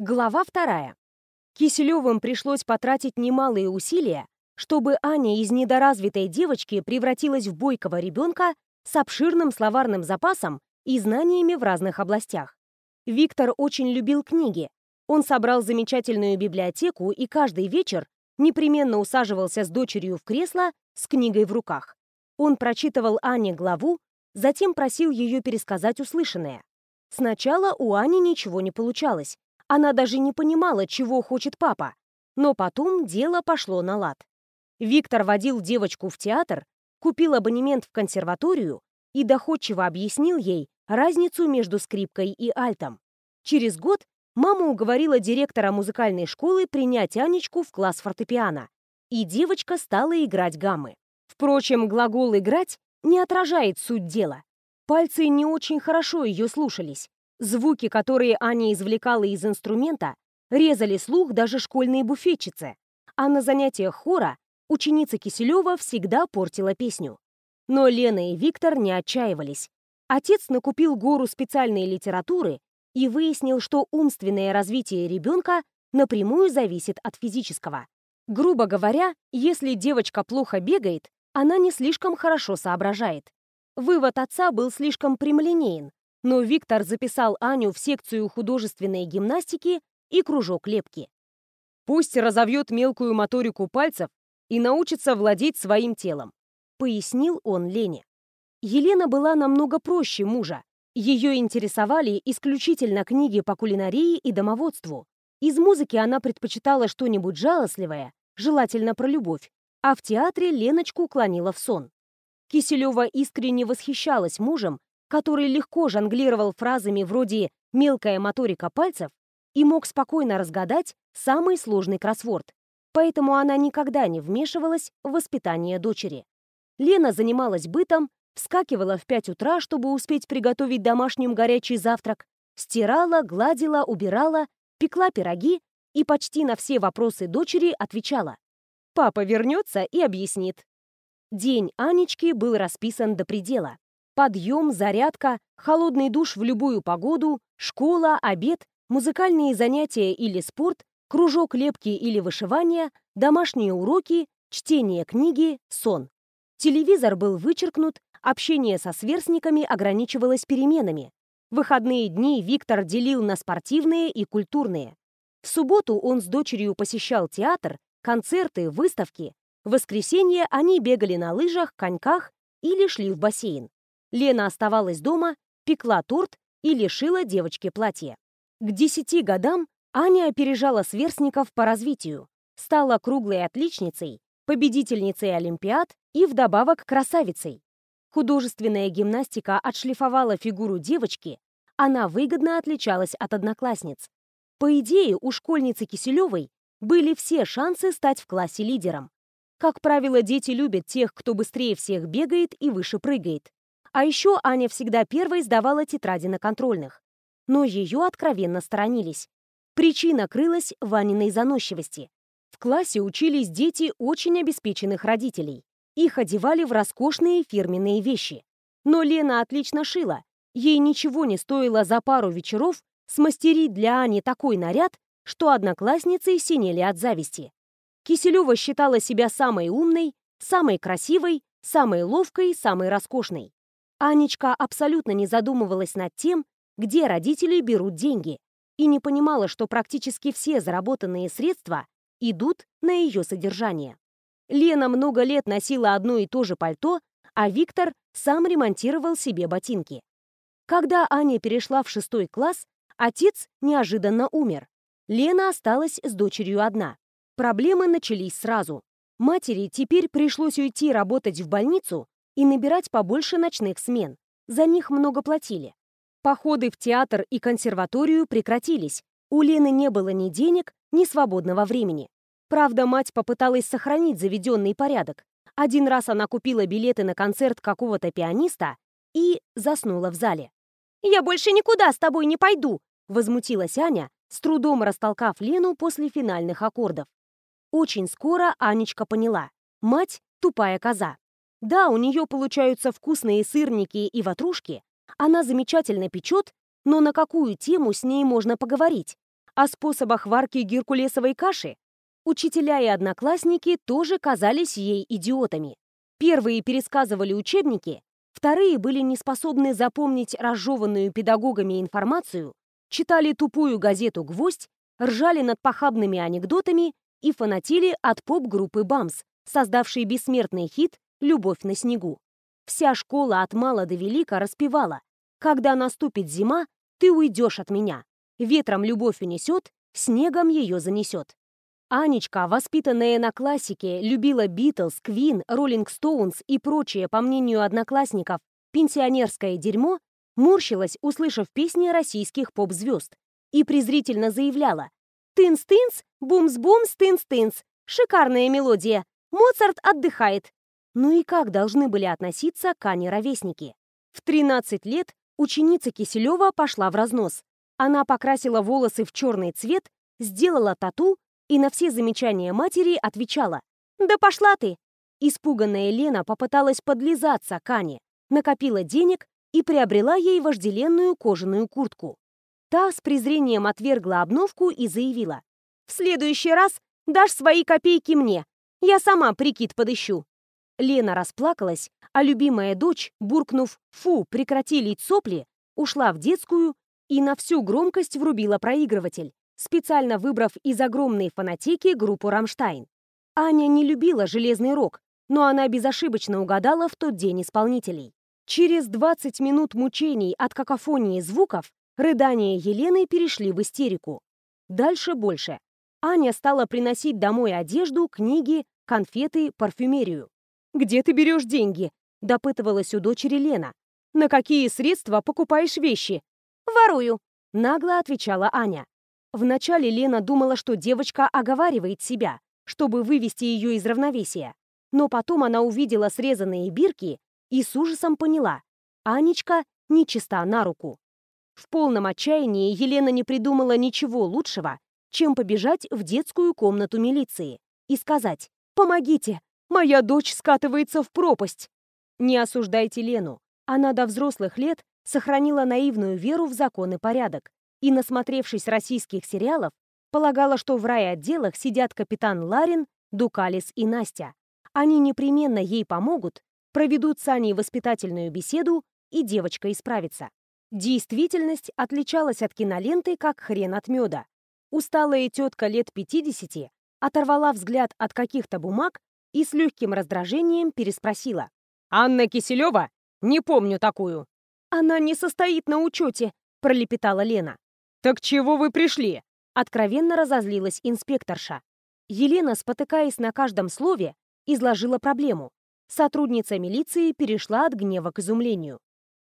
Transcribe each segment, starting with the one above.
Глава вторая. Киселевым пришлось потратить немалые усилия, чтобы Аня из недоразвитой девочки превратилась в бойкого ребенка с обширным словарным запасом и знаниями в разных областях. Виктор очень любил книги. Он собрал замечательную библиотеку и каждый вечер непременно усаживался с дочерью в кресло с книгой в руках. Он прочитывал Ане главу, затем просил ее пересказать услышанное. Сначала у Ани ничего не получалось, она даже не понимала, чего хочет папа. Но потом дело пошло на лад. Виктор водил девочку в театр, купил абонемент в консерваторию и доходчиво объяснил ей разницу между скрипкой и альтом. Через год мама уговорила директора музыкальной школы принять Анечку в класс фортепиано, и девочка стала играть гаммы. Впрочем, глагол «играть» не отражает суть дела. Пальцы не очень хорошо ее слушались, Звуки, которые Аня извлекала из инструмента, резали слух даже школьные буфетчицы, а на занятиях хора ученица Киселева всегда портила песню. Но Лена и Виктор не отчаивались. Отец накупил гору специальной литературы и выяснил, что умственное развитие ребенка напрямую зависит от физического. Грубо говоря, если девочка плохо бегает, она не слишком хорошо соображает. Вывод отца был слишком прямолинеен, но Виктор записал Аню в секцию художественной гимнастики и кружок лепки. Пусть разовьет мелкую моторику пальцев и научится владеть своим телом, пояснил он Лене. Елена была намного проще мужа. Ее интересовали исключительно книги по кулинарии и домоводству. Из музыки она предпочитала что-нибудь жалостливое, желательно про любовь, а в театре Леночку клонила в сон. Киселева искренне восхищалась мужем который легко жонглировал фразами вроде «мелкая моторика пальцев» и мог спокойно разгадать самый сложный кроссворд. Поэтому она никогда не вмешивалась в воспитание дочери. Лена занималась бытом, вскакивала в 5 утра, чтобы успеть приготовить домашним горячий завтрак, стирала, гладила, убирала, пекла пироги и почти на все вопросы дочери отвечала. Папа вернется и объяснит. День Анечки был расписан до предела. Подъем, зарядка, холодный душ в любую погоду, школа, обед, музыкальные занятия или спорт, кружок лепки или вышивания, домашние уроки, чтение книги, сон. Телевизор был вычеркнут, общение со сверстниками ограничивалось переменами. Выходные дни Виктор делил на спортивные и культурные. В субботу он с дочерью посещал театр, концерты, выставки. В воскресенье они бегали на лыжах, коньках или шли в бассейн. Лена оставалась дома, пекла торт и лишила девочке платья. К десяти годам Аня опережала сверстников по развитию, стала круглой отличницей, победительницей Олимпиад и вдобавок красавицей. Художественная гимнастика отшлифовала фигуру девочки, она выгодно отличалась от одноклассниц. По идее, у школьницы Киселевой были все шансы стать в классе лидером. Как правило, дети любят тех, кто быстрее всех бегает и выше прыгает. А еще Аня всегда первой сдавала тетради на контрольных. Но ее откровенно сторонились. Причина крылась в Аниной заносчивости. В классе учились дети очень обеспеченных родителей. Их одевали в роскошные фирменные вещи. Но Лена отлично шила. Ей ничего не стоило за пару вечеров смастерить для Ани такой наряд, что одноклассницы синели от зависти. Киселева считала себя самой умной, самой красивой, самой ловкой, самой роскошной. Анечка абсолютно не задумывалась над тем, где родители берут деньги, и не понимала, что практически все заработанные средства идут на ее содержание. Лена много лет носила одно и то же пальто, а Виктор сам ремонтировал себе ботинки. Когда Аня перешла в шестой класс, отец неожиданно умер. Лена осталась с дочерью одна. Проблемы начались сразу. Матери теперь пришлось уйти работать в больницу, и набирать побольше ночных смен. За них много платили. Походы в театр и консерваторию прекратились. У Лены не было ни денег, ни свободного времени. Правда, мать попыталась сохранить заведенный порядок. Один раз она купила билеты на концерт какого-то пианиста и заснула в зале. «Я больше никуда с тобой не пойду!» — возмутилась Аня, с трудом растолкав Лену после финальных аккордов. Очень скоро Анечка поняла. Мать — тупая коза. Да, у нее получаются вкусные сырники и ватрушки, она замечательно печет, но на какую тему с ней можно поговорить? о способах варки геркулесовой каши, учителя и одноклассники тоже казались ей идиотами. Первые пересказывали учебники, вторые были не способны запомнить разжеванную педагогами информацию, читали тупую газету «Гвоздь», ржали над похабными анекдотами и фанатели от поп-группы «Бамс», создавшей бессмертный хит «Любовь на снегу». Вся школа от мала до велика распевала «Когда наступит зима, ты уйдешь от меня. Ветром любовь унесет, снегом ее занесет». Анечка, воспитанная на классике, любила Битлз, Квин, Роллинг Стоунс и прочее, по мнению одноклассников, пенсионерское дерьмо, морщилась, услышав песни российских поп-звезд, и презрительно заявляла «Тынс-тынс, бумс-бумс, тынс-тынс, шикарная мелодия, Моцарт отдыхает». Ну и как должны были относиться к Ане ровесники? В 13 лет ученица Киселева пошла в разнос. Она покрасила волосы в черный цвет, сделала тату и на все замечания матери отвечала «Да пошла ты!». Испуганная Лена попыталась подлизаться к Ане, накопила денег и приобрела ей вожделенную кожаную куртку. Та с презрением отвергла обновку и заявила «В следующий раз дашь свои копейки мне, я сама прикид подыщу». Лена расплакалась, а любимая дочь, буркнув «Фу, прекрати лить сопли», ушла в детскую и на всю громкость врубила проигрыватель, специально выбрав из огромной фонотеки группу «Рамштайн». Аня не любила железный рок, но она безошибочно угадала в тот день исполнителей. Через 20 минут мучений от какофонии звуков рыдания Елены перешли в истерику. Дальше больше. Аня стала приносить домой одежду, книги, конфеты, парфюмерию. «Где ты берешь деньги?» – допытывалась у дочери Лена. «На какие средства покупаешь вещи?» «Ворую», – нагло отвечала Аня. Вначале Лена думала, что девочка оговаривает себя, чтобы вывести ее из равновесия. Но потом она увидела срезанные бирки и с ужасом поняла – Анечка нечиста на руку. В полном отчаянии Елена не придумала ничего лучшего, чем побежать в детскую комнату милиции и сказать «Помогите! Моя дочь скатывается в пропасть!» Не осуждайте Лену. Она до взрослых лет сохранила наивную веру в закон и порядок, и, насмотревшись российских сериалов, полагала, что в райотделах сидят капитан Ларин, Дукалис и Настя. Они непременно ей помогут, проведут с Аней воспитательную беседу, и девочка исправится. Действительность отличалась от киноленты, как хрен от меда. Усталая тетка лет 50 оторвала взгляд от каких-то бумаг и с легким раздражением переспросила. «Анна Киселева? Не помню такую». «Она не состоит на учете», — пролепетала Лена. «Так чего вы пришли?» Откровенно разозлилась инспекторша. Елена, спотыкаясь на каждом слове, изложила проблему. Сотрудница милиции перешла от гнева к изумлению.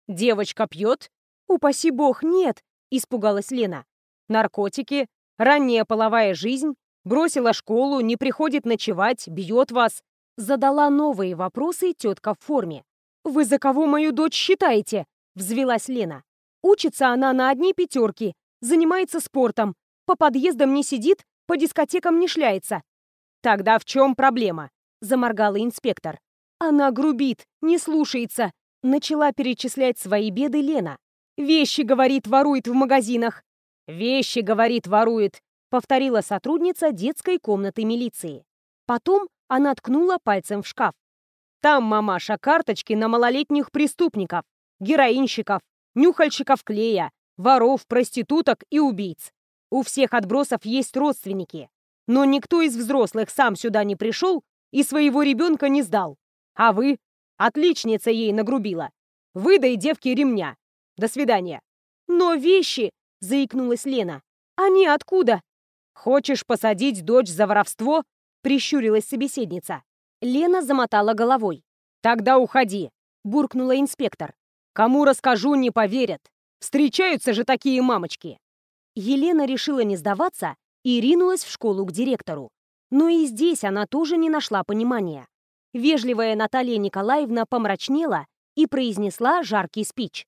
«Девочка пьет?» «Упаси бог, нет!» — испугалась Лена. «Наркотики? Ранняя половая жизнь? Бросила школу, не приходит ночевать, бьет вас?» Задала новые вопросы тетка в форме. «Вы за кого мою дочь считаете?» — взвелась Лена. «Учится она на одни пятерки, занимается спортом, по подъездам не сидит, по дискотекам не шляется. «Тогда в чем проблема?» — заморгала инспектор. «Она грубит, не слушается», — начала перечислять свои беды Лена. «Вещи, говорит, ворует в магазинах». «Вещи, говорит, ворует», — повторила сотрудница детской комнаты милиции. Потом она ткнула пальцем в шкаф. «Там, мамаша, карточки на малолетних преступников, героинщиков, нюхальщиков клея, воров, проституток и убийц. У всех отбросов есть родственники. Но никто из взрослых сам сюда не пришел и своего ребенка не сдал. А вы? Отличница ей нагрубила. Выдай девке ремня. До свидания. Но вещи, заикнулась Лена. Они откуда? Хочешь посадить дочь за воровство? Прищурилась собеседница. Лена замотала головой. Тогда уходи, буркнула инспектор. Кому расскажу, не поверят. Встречаются же такие мамочки!» Елена решила не сдаваться и ринулась в школу к директору. Но и здесь она тоже не нашла понимания. Вежливая Наталья Николаевна помрачнела и произнесла жаркий спич.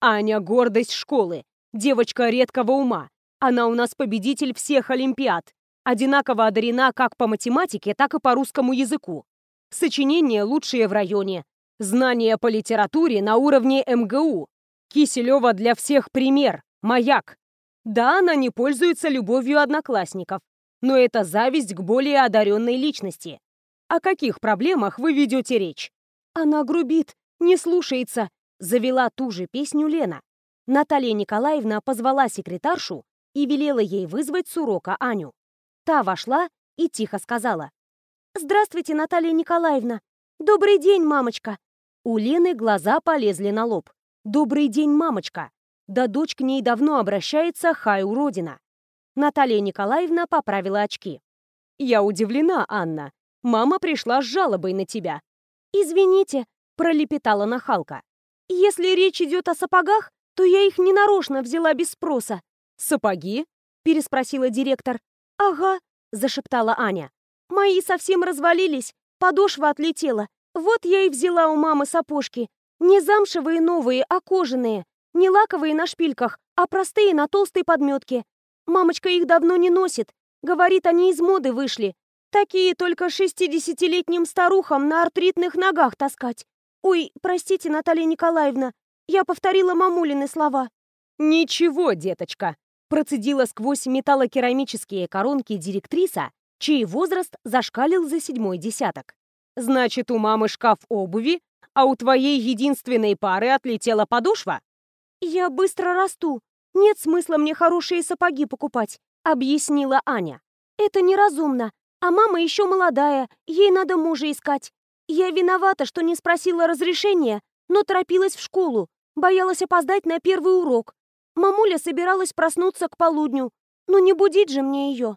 «Аня — гордость школы, девочка редкого ума. Она у нас победитель всех олимпиад, одинаково одарена как по математике, так и по русскому языку. Сочинения лучшие в районе, знания по литературе на уровне МГУ, Киселева для всех пример, маяк. Да, она не пользуется любовью одноклассников, но это зависть к более одаренной личности. О каких проблемах вы ведете речь? Она грубит, не слушается, завела ту же песню Лена. Наталья Николаевна позвала секретаршу и велела ей вызвать с урока Аню. Та вошла и тихо сказала. «Здравствуйте, Наталья Николаевна. Добрый день, мамочка». У Лены глаза полезли на лоб. «Добрый день, мамочка». Да дочь к ней давно обращается, хай уродина. Наталья Николаевна поправила очки. «Я удивлена, Анна. Мама пришла с жалобой на тебя». «Извините», — пролепетала нахалка. «Если речь идет о сапогах, то я их ненарочно взяла без спроса». «Сапоги?» — переспросила директор. «Ага», — зашептала Аня. «Мои совсем развалились, подошва отлетела. Вот я и взяла у мамы сапожки. Не замшевые новые, а кожаные. Не лаковые на шпильках, а простые на толстой подметке. Мамочка их давно не носит. Говорит, они из моды вышли. Такие только шестидесятилетним старухам на артритных ногах таскать. Ой, простите, Наталья Николаевна, я повторила мамулины слова. Ничего, деточка, процедила сквозь металлокерамические коронки директриса, чей возраст зашкалил за седьмой десяток. Значит, у мамы шкаф обуви, а у твоей единственной пары отлетела подошва? Я быстро расту. Нет смысла мне хорошие сапоги покупать, объяснила Аня. Это неразумно. А мама еще молодая, ей надо мужа искать. Я виновата, что не спросила разрешения, но торопилась в школу, боялась опоздать на первый урок. Мамуля собиралась проснуться к полудню, но не будить же мне ее.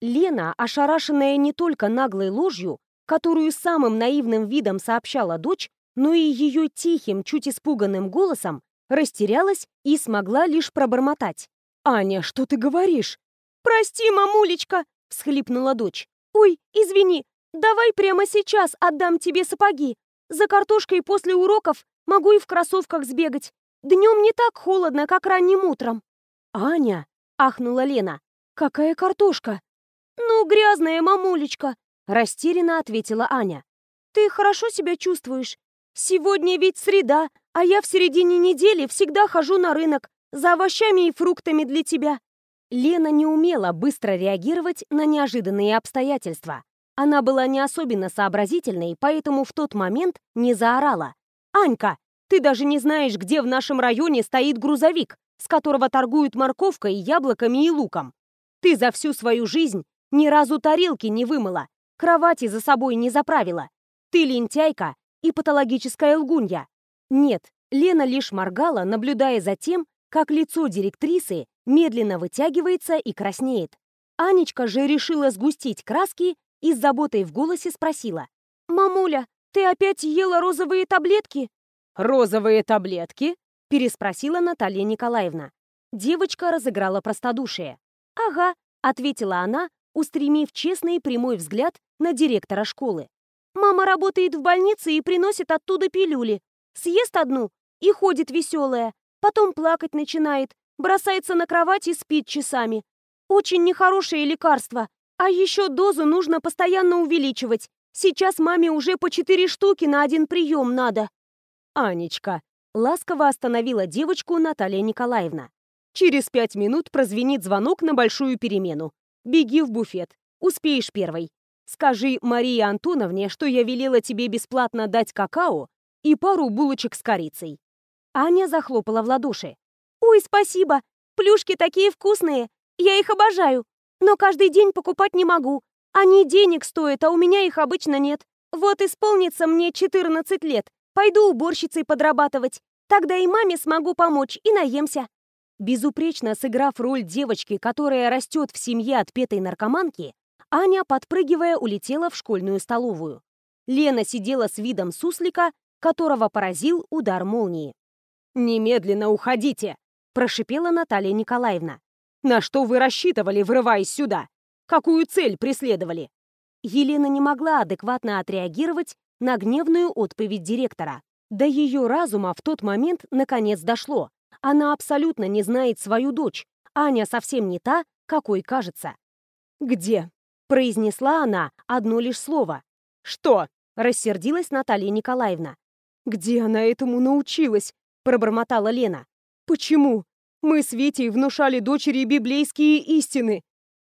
Лена, ошарашенная не только наглой ложью, которую самым наивным видом сообщала дочь, но и ее тихим, чуть испуганным голосом, растерялась и смогла лишь пробормотать. «Аня, что ты говоришь?» «Прости, мамулечка!» — всхлипнула дочь. «Ой, извини, давай прямо сейчас отдам тебе сапоги. За картошкой после уроков могу и в кроссовках сбегать. Днем не так холодно, как ранним утром». «Аня!» — ахнула Лена. «Какая картошка?» «Ну, грязная мамулечка», — растерянно ответила Аня. «Ты хорошо себя чувствуешь? Сегодня ведь среда, а я в середине недели всегда хожу на рынок за овощами и фруктами для тебя». Лена не умела быстро реагировать на неожиданные обстоятельства. Она была не особенно сообразительной, поэтому в тот момент не заорала. «Анька, ты даже не знаешь, где в нашем районе стоит грузовик, с которого торгуют морковкой, яблоками и луком. Ты за всю свою жизнь ни разу тарелки не вымыла, кровати за собой не заправила. Ты лентяйка и патологическая лгунья. Нет, Лена лишь моргала, наблюдая за тем, как лицо директрисы медленно вытягивается и краснеет. Анечка же решила сгустить краски и с заботой в голосе спросила. «Мамуля, ты опять ела розовые таблетки?» «Розовые таблетки?» — переспросила Наталья Николаевна. Девочка разыграла простодушие. «Ага», — ответила она, устремив честный прямой взгляд на директора школы. «Мама работает в больнице и приносит оттуда пилюли. Съест одну и ходит веселая, потом плакать начинает, бросается на кровать и спит часами. Очень нехорошее лекарство, а еще дозу нужно постоянно увеличивать. Сейчас маме уже по четыре штуки на один прием надо». «Анечка», — ласково остановила девочку Наталья Николаевна. «Через пять минут прозвенит звонок на большую перемену. Беги в буфет. Успеешь первой. Скажи Марии Антоновне, что я велела тебе бесплатно дать какао и пару булочек с корицей». Аня захлопала в ладоши. «Ой, спасибо! Плюшки такие вкусные! Я их обожаю! Но каждый день покупать не могу. Они денег стоят, а у меня их обычно нет. Вот исполнится мне 14 лет. Пойду уборщицей подрабатывать. Тогда и маме смогу помочь, и наемся». Безупречно сыграв роль девочки, которая растет в семье отпетой наркоманки, Аня, подпрыгивая, улетела в школьную столовую. Лена сидела с видом суслика, которого поразил удар молнии. «Немедленно уходите!» – прошипела Наталья Николаевна. «На что вы рассчитывали, врываясь сюда? Какую цель преследовали?» Елена не могла адекватно отреагировать на гневную отповедь директора. До ее разума в тот момент наконец дошло. Она абсолютно не знает свою дочь. Аня совсем не та, какой кажется. «Где?» — произнесла она одно лишь слово. «Что?» — рассердилась Наталья Николаевна. «Где она этому научилась?» — пробормотала Лена. «Почему? Мы с Витей внушали дочери библейские истины.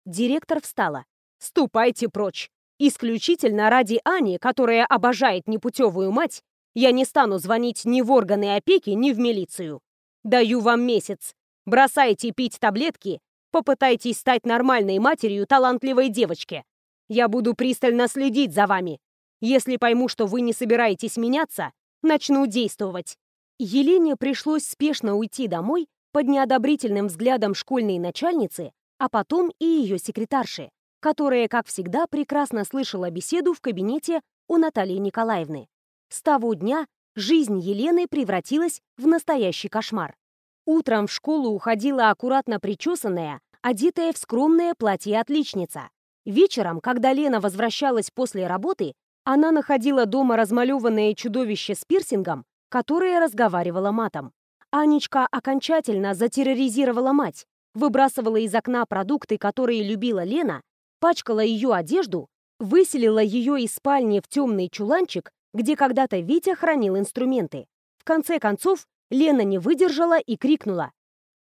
Директор встала. Ступайте прочь. Исключительно ради Ани, которая обожает непутевую мать, я не стану звонить ни в органы опеки, ни в милицию. Даю вам месяц. Бросайте пить таблетки, попытайтесь стать нормальной матерью талантливой девочки. Я буду пристально следить за вами. Если пойму, что вы не собираетесь меняться, начну действовать. Елене пришлось спешно уйти домой под неодобрительным взглядом школьной начальницы, а потом и ее секретарши, которая, как всегда, прекрасно слышала беседу в кабинете у Натальи Николаевны. С того дня жизнь Елены превратилась в настоящий кошмар. Утром в школу уходила аккуратно причесанная, одетая в скромное платье отличница. Вечером, когда Лена возвращалась после работы, она находила дома размалеванное чудовище с пирсингом, которое разговаривало матом. Анечка окончательно затерроризировала мать, выбрасывала из окна продукты, которые любила Лена, пачкала ее одежду, выселила ее из спальни в темный чуланчик, где когда-то Витя хранил инструменты. В конце концов, Лена не выдержала и крикнула.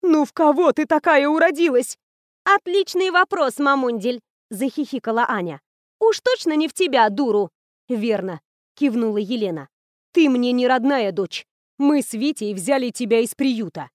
«Ну в кого ты такая уродилась?» «Отличный вопрос, мамундель!» — захихикала Аня. «Уж точно не в тебя, дуру!» «Верно», — кивнула Елена. «Ты мне не родная дочь. Мы с Витей взяли тебя из приюта.